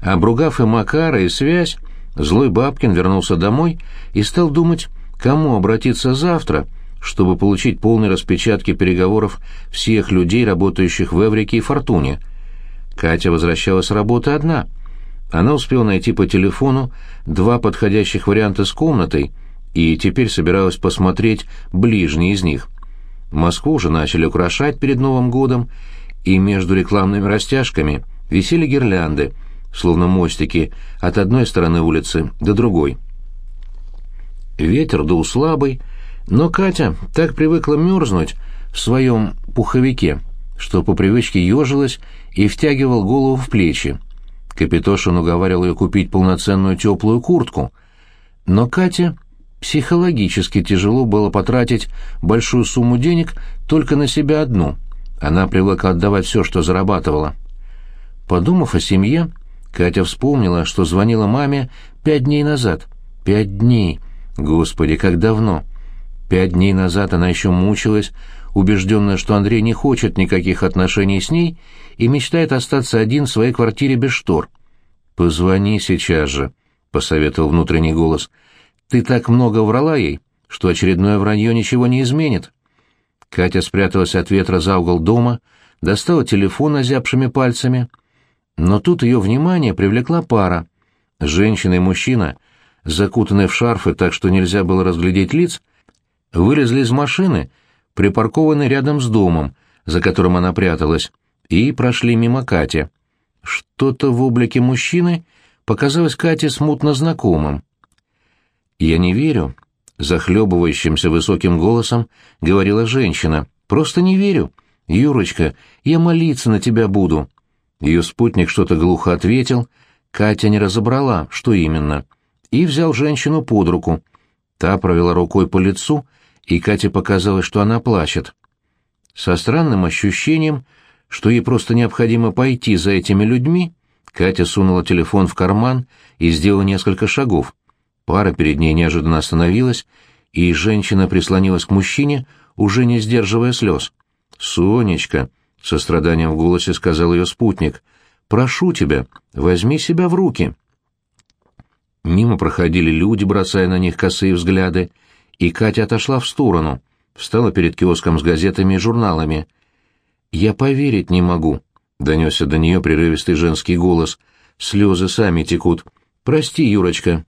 Обругав и Макара, и связь, злой Бабкин вернулся домой и стал думать, кому обратиться завтра, чтобы получить полные распечатки переговоров всех людей, работающих в Эврике и Фортуне. Катя возвращалась с работы одна — она успела найти по телефону два подходящих варианта с комнатой и теперь собиралась посмотреть ближний из них. Москву уже начали украшать перед Новым годом, и между рекламными растяжками висели гирлянды, словно мостики, от одной стороны улицы до другой. Ветер дул слабый, но Катя так привыкла мерзнуть в своем пуховике, что по привычке ежилась и втягивал голову в плечи. Капитошин уговаривал ее купить полноценную теплую куртку. Но Кате психологически тяжело было потратить большую сумму денег только на себя одну. Она привыкла отдавать все, что зарабатывала. Подумав о семье, Катя вспомнила, что звонила маме пять дней назад. Пять дней! Господи, как давно! Пять дней назад она еще мучилась, убежденная, что Андрей не хочет никаких отношений с ней и мечтает остаться один в своей квартире без штор. «Позвони сейчас же», — посоветовал внутренний голос. «Ты так много врала ей, что очередное вранье ничего не изменит». Катя спряталась от ветра за угол дома, достала телефон озябшими пальцами. Но тут ее внимание привлекла пара. Женщина и мужчина, закутанные в шарфы так, что нельзя было разглядеть лиц, вылезли из машины — припаркованный рядом с домом, за которым она пряталась, и прошли мимо Кати. Что-то в облике мужчины показалось Кате смутно знакомым. «Я не верю», — захлебывающимся высоким голосом говорила женщина. «Просто не верю. Юрочка, я молиться на тебя буду». Ее спутник что-то глухо ответил, Катя не разобрала, что именно, и взял женщину под руку. Та провела рукой по лицу и Кате показалось, что она плачет. Со странным ощущением, что ей просто необходимо пойти за этими людьми, Катя сунула телефон в карман и сделала несколько шагов. Пара перед ней неожиданно остановилась, и женщина прислонилась к мужчине, уже не сдерживая слез. «Сонечка», — со страданием в голосе сказал ее спутник, — «прошу тебя, возьми себя в руки». Мимо проходили люди, бросая на них косые взгляды, — и Катя отошла в сторону, встала перед киоском с газетами и журналами. «Я поверить не могу», — донесся до нее прерывистый женский голос. «Слезы сами текут. Прости, Юрочка».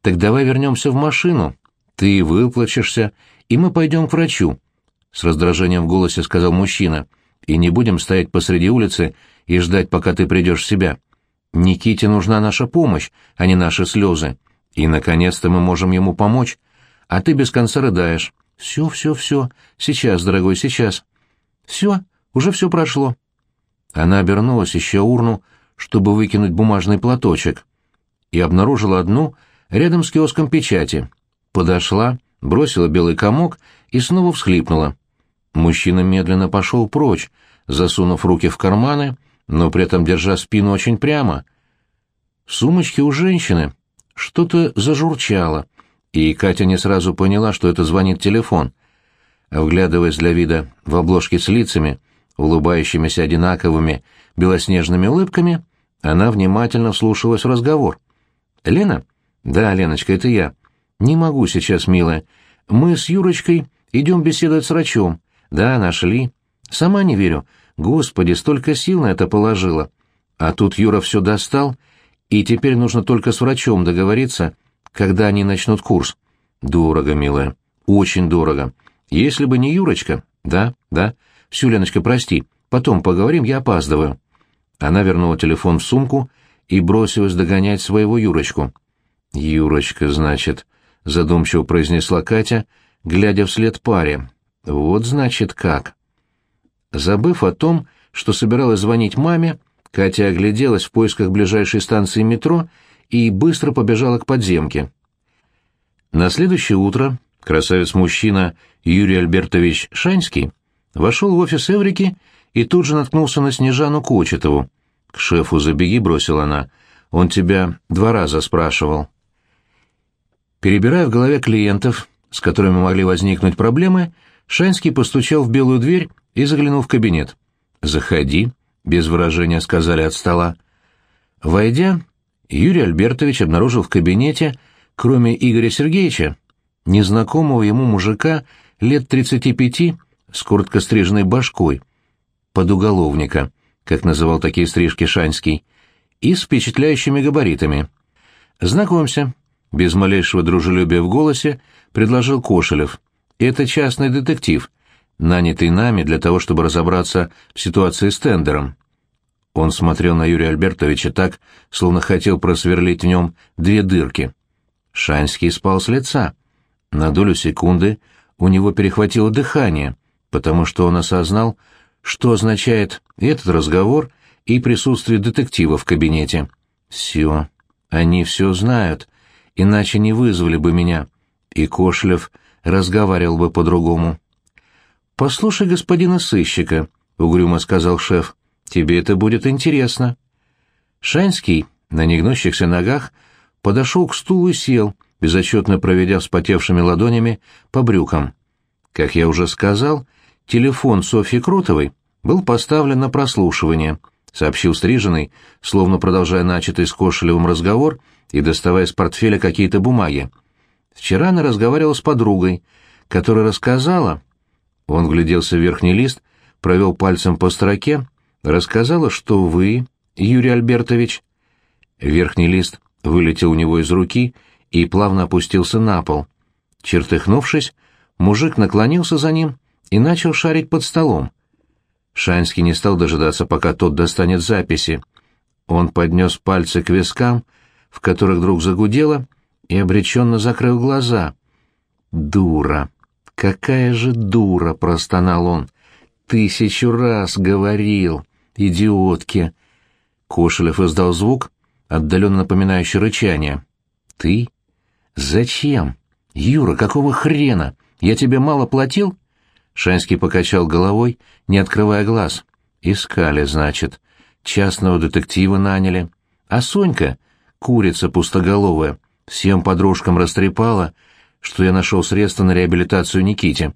«Так давай вернемся в машину. Ты выплачешься, и мы пойдем к врачу», — с раздражением в голосе сказал мужчина. «И не будем стоять посреди улицы и ждать, пока ты придешь в себя. Никите нужна наша помощь, а не наши слезы. И, наконец-то, мы можем ему помочь. А ты без конца рыдаешь. Все, все, все. Сейчас, дорогой, сейчас. Все, уже все прошло. Она обернулась, ища урну, чтобы выкинуть бумажный платочек, и обнаружила одну рядом с киоском печати. Подошла, бросила белый комок и снова всхлипнула. Мужчина медленно пошел прочь, засунув руки в карманы, но при этом держа спину очень прямо. В сумочке у женщины что-то зажурчало, и Катя не сразу поняла, что это звонит телефон. Вглядываясь для вида в обложки с лицами, улыбающимися одинаковыми белоснежными улыбками, она внимательно вслушалась в разговор. «Лена?» «Да, Леночка, это я. Не могу сейчас, милая. Мы с Юрочкой идем беседовать с врачом. Да, нашли. Сама не верю. Господи, столько сил на это положила. А тут Юра все достал, и теперь нужно только с врачом договориться, когда они начнут курс. Дорого, милая. Очень дорого. Если бы не Юрочка... Да, да. Все, Леночка, прости. Потом поговорим, я опаздываю. Она вернула телефон в сумку и бросилась догонять своего Юрочку. «Юрочка, значит», — задумчиво произнесла Катя, глядя вслед паре. «Вот, значит, как». Забыв о том, что собиралась звонить маме, Катя огляделась в поисках ближайшей станции метро и быстро побежала к подземке. На следующее утро красавец-мужчина Юрий Альбертович Шанский вошел в офис Эврики и тут же наткнулся на Снежану Кочетову. «К шефу забеги», — бросила она. «Он тебя два раза спрашивал». Перебирая в голове клиентов, с которыми могли возникнуть проблемы, Шанский постучал в белую дверь и заглянул в кабинет. «Заходи», — без выражения сказали от стола. Войдя, Юрий Альбертович обнаружил в кабинете, кроме Игоря Сергеевича, незнакомого ему мужика лет тридцати пяти с коротко стриженной башкой, подуголовника, как называл такие стрижки Шанский, и с впечатляющими габаритами. «Знакомься», — без малейшего дружелюбия в голосе предложил Кошелев. «Это частный детектив, нанятый нами для того, чтобы разобраться в ситуации с тендером». Он смотрел на Юрия Альбертовича так, словно хотел просверлить в нем две дырки. Шанский спал с лица. На долю секунды у него перехватило дыхание, потому что он осознал, что означает этот разговор и присутствие детектива в кабинете. «Все. Они все знают, иначе не вызвали бы меня, и Кошлев разговаривал бы по-другому». «Послушай господина сыщика», — угрюмо сказал шеф. «Тебе это будет интересно». Шанский на негнущихся ногах подошел к стулу и сел, безотчетно проведя вспотевшими ладонями по брюкам. Как я уже сказал, телефон Софьи Кротовой был поставлен на прослушивание, сообщил Стриженный, словно продолжая начатый с Кошелевым разговор и доставая из портфеля какие-то бумаги. Вчера она разговаривала с подругой, которая рассказала... Он гляделся в верхний лист, провел пальцем по строке, рассказала, что вы, Юрий Альбертович... Верхний лист вылетел у него из руки и плавно опустился на пол. Чертыхнувшись, мужик наклонился за ним и начал шарить под столом. Шанский не стал дожидаться, пока тот достанет записи. Он поднес пальцы к вискам, в которых вдруг загудело, и обреченно закрыл глаза. «Дура! Какая же дура!» — простонал он. «Тысячу раз говорил! Идиотки!» Кошелев издал звук, отдаленно напоминающий рычание. «Ты? Зачем? Юра, какого хрена? Я тебе мало платил?» Шанский покачал головой, не открывая глаз. «Искали, значит. Частного детектива наняли. А Сонька, курица пустоголовая, всем подружкам растрепала, что я нашел средства на реабилитацию Никите».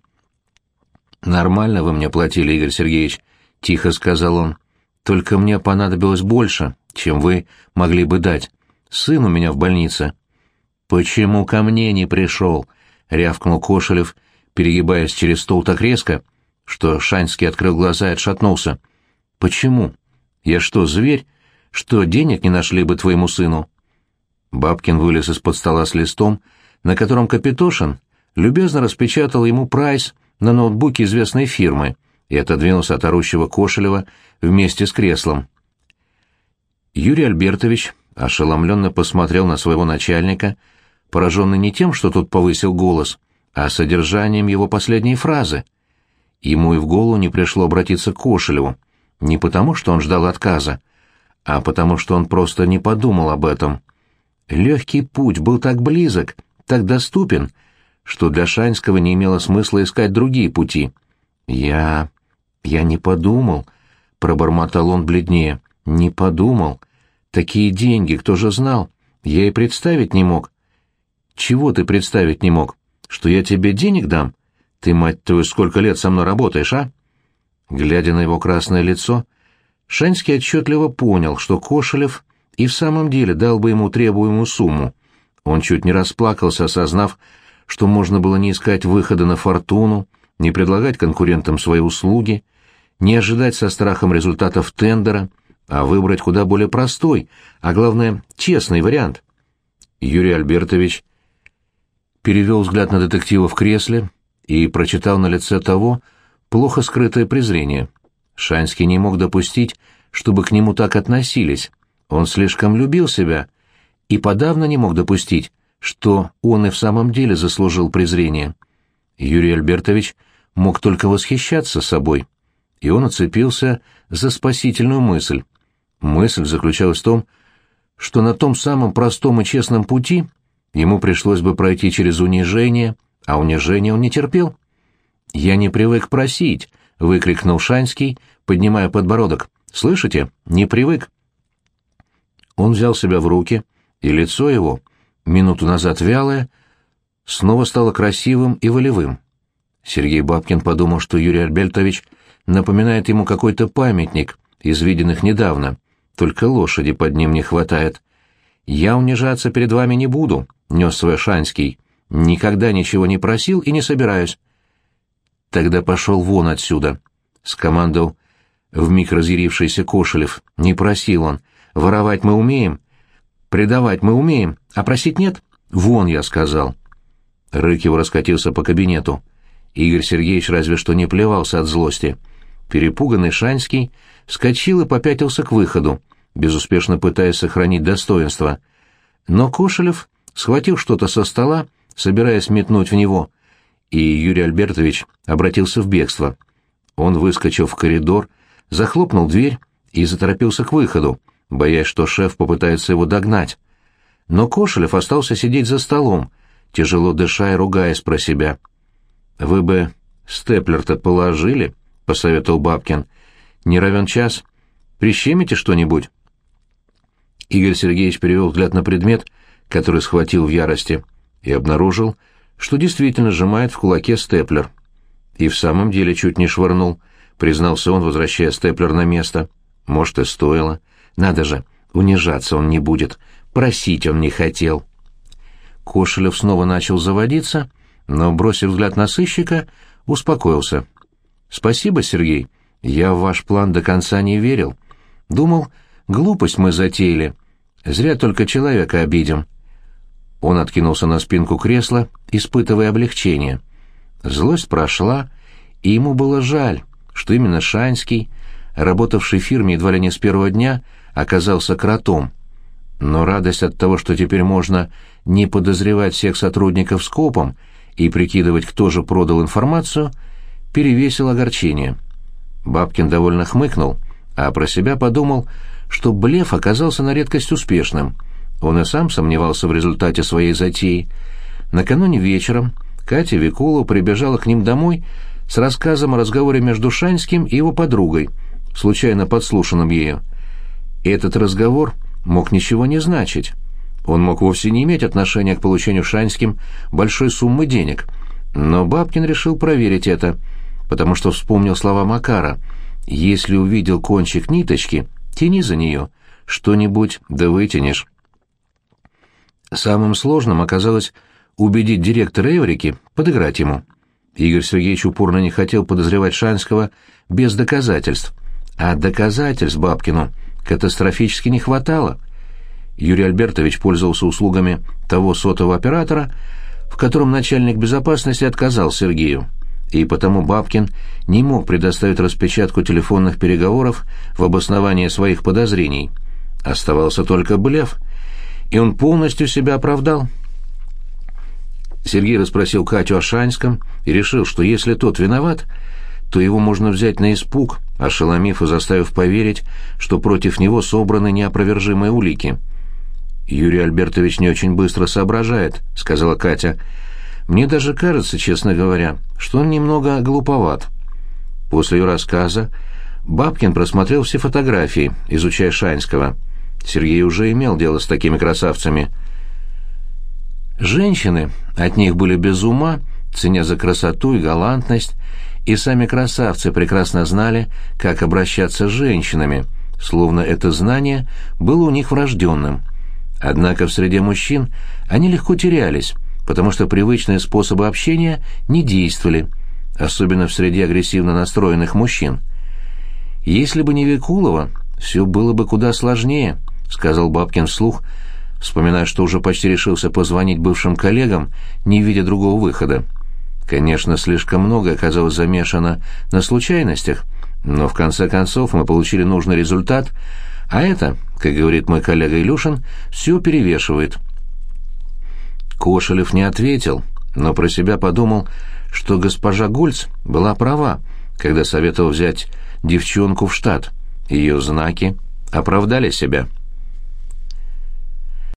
«Нормально вы мне платили, Игорь Сергеевич», — тихо сказал он. «Только мне понадобилось больше, чем вы могли бы дать. Сын у меня в больнице». «Почему ко мне не пришел?» — рявкнул Кошелев, — перегибаясь через стол так резко, что Шанский открыл глаза и отшатнулся. «Почему? Я что, зверь? Что, денег не нашли бы твоему сыну?» Бабкин вылез из-под стола с листом, на котором Капитошин любезно распечатал ему прайс на ноутбуке известной фирмы и отодвинулся от орущего Кошелева вместе с креслом. Юрий Альбертович ошеломленно посмотрел на своего начальника, пораженный не тем, что тот повысил голос, а содержанием его последней фразы. Ему и в голову не пришло обратиться к Кошелеву, не потому, что он ждал отказа, а потому, что он просто не подумал об этом. Легкий путь был так близок, так доступен, что для Шанского не имело смысла искать другие пути. «Я... я не подумал», — пробормотал он бледнее, — «не подумал. Такие деньги, кто же знал? Я и представить не мог». «Чего ты представить не мог? Что я тебе денег дам? Ты, мать твою, сколько лет со мной работаешь, а?» Глядя на его красное лицо, Шанский отчетливо понял, что Кошелев и в самом деле дал бы ему требуемую сумму. Он чуть не расплакался, осознав, что можно было не искать выхода на фортуну, не предлагать конкурентам свои услуги, не ожидать со страхом результатов тендера, а выбрать куда более простой, а главное, честный вариант. Юрий Альбертович перевел взгляд на детектива в кресле и прочитал на лице того плохо скрытое презрение. Шанский не мог допустить, чтобы к нему так относились. Он слишком любил себя и подавно не мог допустить, что он и в самом деле заслужил презрение. Юрий Альбертович мог только восхищаться собой, и он оцепился за спасительную мысль. Мысль заключалась в том, что на том самом простом и честном пути ему пришлось бы пройти через унижение, а унижение он не терпел. «Я не привык просить», — выкрикнул Шанский, поднимая подбородок. «Слышите? Не привык». Он взял себя в руки, и лицо его, минуту назад вялое, снова стало красивым и волевым. Сергей Бабкин подумал, что Юрий Альбертович напоминает ему какой-то памятник из виденных недавно, только лошади под ним не хватает. «Я унижаться перед вами не буду», — нес свой Шанский. «Никогда ничего не просил и не собираюсь». «Тогда пошел вон отсюда», — скомандовал вмиг разъярившийся Кошелев. «Не просил он. Воровать мы умеем, предавать мы умеем, а просить нет? Вон, я сказал». Рыкев раскатился по кабинету. Игорь Сергеевич разве что не плевался от злости. Перепуганный Шанский вскочил и попятился к выходу, безуспешно пытаясь сохранить достоинство. Но Кошелев схватил что-то со стола, собираясь метнуть в него, и Юрий Альбертович обратился в бегство. Он выскочил в коридор, захлопнул дверь и заторопился к выходу, боясь, что шеф попытается его догнать. Но Кошелев остался сидеть за столом, тяжело дыша и ругаясь про себя. «Вы бы степлер-то положили?» — посоветовал Бабкин. «Не равен час. Прищемите что-нибудь?» Игорь Сергеевич перевел взгляд на предмет, который схватил в ярости, и обнаружил, что действительно сжимает в кулаке степлер. И в самом деле чуть не швырнул, признался он, возвращая степлер на место. Может, и стоило. Надо же, унижаться он не будет, просить он не хотел. Кошелев снова начал заводиться, но, бросив взгляд на сыщика, успокоился. «Спасибо, Сергей. Я в ваш план до конца не верил. Думал, глупость мы затеяли. Зря только человека обидим». Он откинулся на спинку кресла, испытывая облегчение. Злость прошла, и ему было жаль, что именно Шанский, работавший в фирме едва ли не с первого дня, оказался кротом. Но радость от того, что теперь можно не подозревать всех сотрудников скопом и прикидывать, кто же продал информацию, перевесил огорчение. Бабкин довольно хмыкнул, а про себя подумал, что блеф оказался на редкость успешным. Он и сам сомневался в результате своей затеи. Накануне вечером Катя Викулова прибежала к ним домой с рассказом о разговоре между Шанским и его подругой, случайно подслушанным ею. Этот разговор мог ничего не значить. Он мог вовсе не иметь отношения к получению Шанским большой суммы денег. Но Бабкин решил проверить это, потому что вспомнил слова Макара. «Если увидел кончик ниточки, тяни за нее, что-нибудь да вытянешь». Самым сложным оказалось убедить директора Эврики подыграть ему. Игорь Сергеевич упорно не хотел подозревать Шанского без доказательств, а доказательств Бабкину катастрофически не хватало. Юрий Альбертович пользовался услугами того сотового оператора, в котором начальник безопасности отказал Сергею, и потому Бабкин не мог предоставить распечатку телефонных переговоров в обоснование своих подозрений. Оставался только блеф, и он полностью себя оправдал. Сергей расспросил Катю о Шанском и решил, что если тот виноват, то его можно взять на испуг, ошеломив и заставив поверить, что против него собраны неопровержимые улики. «Юрий Альбертович не очень быстро соображает», — сказала Катя. «Мне даже кажется, честно говоря, что он немного глуповат». После ее рассказа Бабкин просмотрел все фотографии, изучая Шанского. Сергей уже имел дело с такими красавцами. Женщины от них были без ума, ценя за красоту и галантность, и сами красавцы прекрасно знали, как обращаться с женщинами, словно это знание было у них врожденным. Однако в среде мужчин они легко терялись, потому что привычные способы общения не действовали, особенно в среде агрессивно настроенных мужчин. «Если бы не Викулова, все было бы куда сложнее», — сказал Бабкин вслух, вспоминая, что уже почти решился позвонить бывшим коллегам, не видя другого выхода. Конечно, слишком много оказалось замешано на случайностях, но в конце концов мы получили нужный результат, а это, как говорит мой коллега Илюшин, все перевешивает. Кошелев не ответил, но про себя подумал, что госпожа Гольц была права, когда советовал взять девчонку в штат. Ее знаки оправдали себя.